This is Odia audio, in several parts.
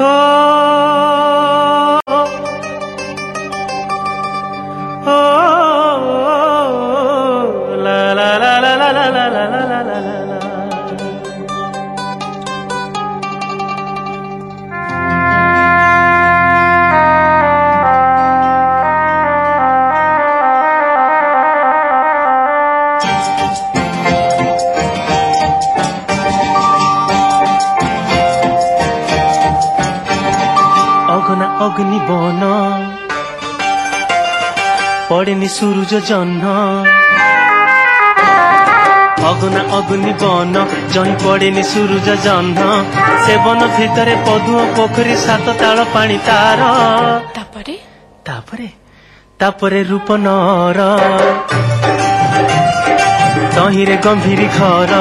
啊啊啊！啦啦啦啦啦啦啦啦啦啦啦。ଅଗ୍ନି ବନ। ପଡ଼ିନି ସୂର୍ଯ୍ୟ ଜହ୍ନ। ଅଗ୍ନା ଅଗ୍ନି ବନ ଜହିଁ ପଡେନି ସୂର୍ଯ୍ୟ ଜହ୍ନ। ସେବନ ଭିତରେ ପଦୁଅ ପୋଖରୀ ସାତ ତାଳ ପାଣି ତାର। ତାପରେ? ତାପରେ? ତାପରେ ରୂପ ନର। ତହିଁରେ ଗମ୍ଭୀରି ଘର।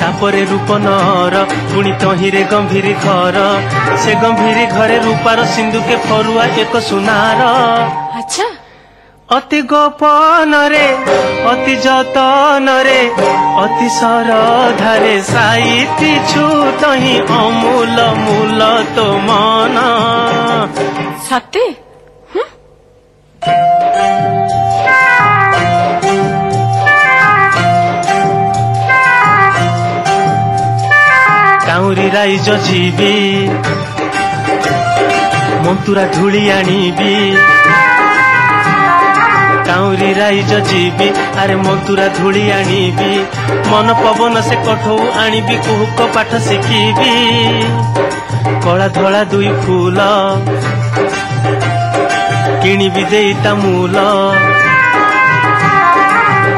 ତାପରେ ରୂପ ନର ପୁଣି ତହିଁରେ ଗମ୍ଭୀରି ଘର ସେ ଗମ୍ଭୀରି ଘରେ ରୂପାର ସିନ୍ଧୁକେ ଫରୁଆ ଏକ ସୁନାର। ଆଚ୍ଛା। ଅତି ଗୋପନରେ ଅତି ଯତନରେ ଅତି ସରଧାରେ ସାଇତିଛୁ ତହିଁ ଅମୂଲ ମୂଲ ତୋ ମନ। ସତେ? କାଉଁରୀ ରାଇଜ ଯିବି ମନ୍ତୁରା ଧୂଳି ଆଣିବି କାଉଁରୀ ରାଇଜ ଯିବି ଆରେ ମନ୍ତୁରା ଧୂଳି ଆଣିବି ମନ ପବନ ସେ କଠଉ ଆଣିବି କୁହୁକ ପାଠ ଶିଖିବି। କଳା ଧଳା ଦୁଇ ଫୁଲ କିଣିବି ଦେଇ ତା ମୂଲ।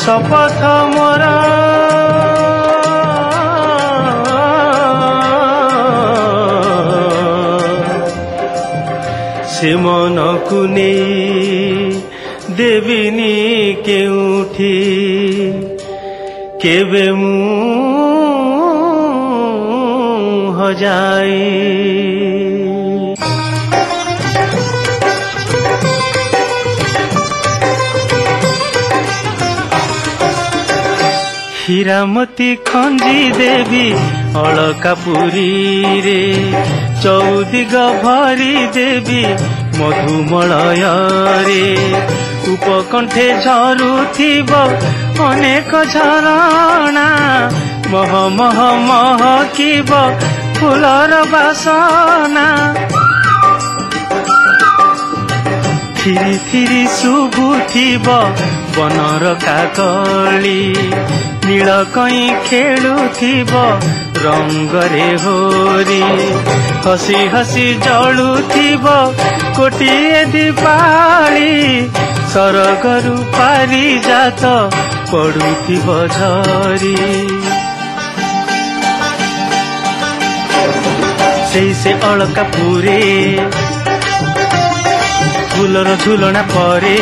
শপথ মরা সে মনকু নেই দেবিনী কেউঠী କେବେ ମୁଁ ହଜାଇ ହୀରାମତି ଖଞ୍ଜି ଦେବି ଅଳକା ପୁରୀରେ ଚଉଦିଗ ଭରି ଦେବି ମଧୁମଳୟରେ ଉପକଣ୍ଠେ ଝରୁଥିବ ଅନେକ ଝରଣା ମହ ମହ ମହକିବ ଫୁଲର ବାସନା। ଥିରି ଥିରି ଶୁଭୁଥିବ ବନର କାକଳି ନୀଳ କଇଁ ଖେଳୁଥିବ ରଙ୍ଗରେ ହୋରି। ହସି ହସି ଜଳୁଥିବ କୋଟିଏ ଦୀପାଳି ସରଗରୁ ପାରିଜାତ ପଡୁଥିବ ଝରି ସେଇ ସେ ଅଳକା ପୁରେ ଫୁଲର ଝୁଲଣା ପରେ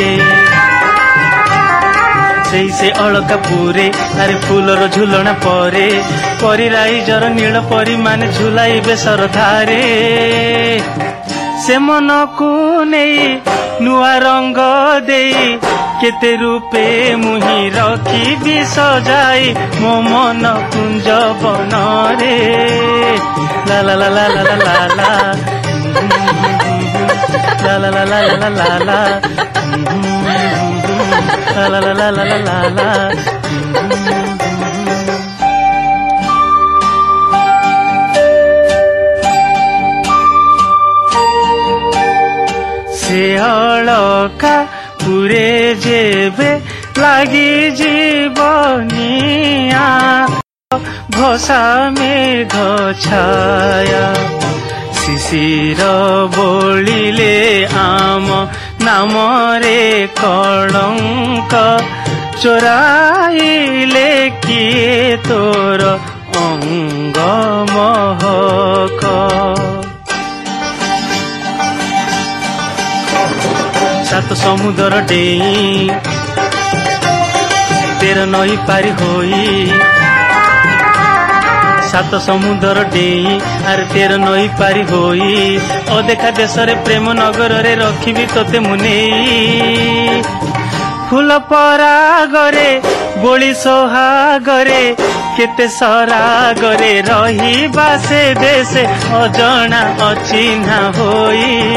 ସେଇ ସେ ଅଳକା ପୁରେ ଆରେ ଫୁଲର ଝୁଲଣା ପରେ ପରି ରାଇଜର ନୀଳ ପରି ମାନେ ଝୁଲାଇବେ ସରଧାରେ ସେ ମନକୁ ନେଇ ନୂଆ ରଙ୍ଗ ଦେଇ କେତେ ରୂପେ ମୁହିଁ ରଖିବି ସଜାଇ ମୋ ମନ କୁଞ୍ଜ ବନରେ ଲା ଲା ଲା ଲା ଲା ଲା ଲା ଲା La la la la la la la la. La la la la la la la ঘুরে যেবে লাগি জীবনিয়া ভসা মেঘ ছায়া। শিশির বলিলে আম, নামরে কলঙ্ক, চোরাইলে কি তোর ସାତ ସମୁଦ୍ର ଡେଇଁ ତେର ନଈ ପାରି ହୋଇ ସାତ ସମୁଦ୍ର ଡେଇଁ ଆରେ ତେର ନଈ ପାରି ହୋଇ ଅଦେଖା ଦେଶରେ ପ୍ରେମ ନଗରରେ ରଖିବି ତୋତେ ମୁଁ ନେଇ ଫୁଲ ପରାଗରେ ବୋଳି ସୋହାଗରେ କେତେ ସରାଗରେ ରହିବା ସେ ଦେଶ ଅଜଣା ଅଚିହ୍ନା ହୋଇ।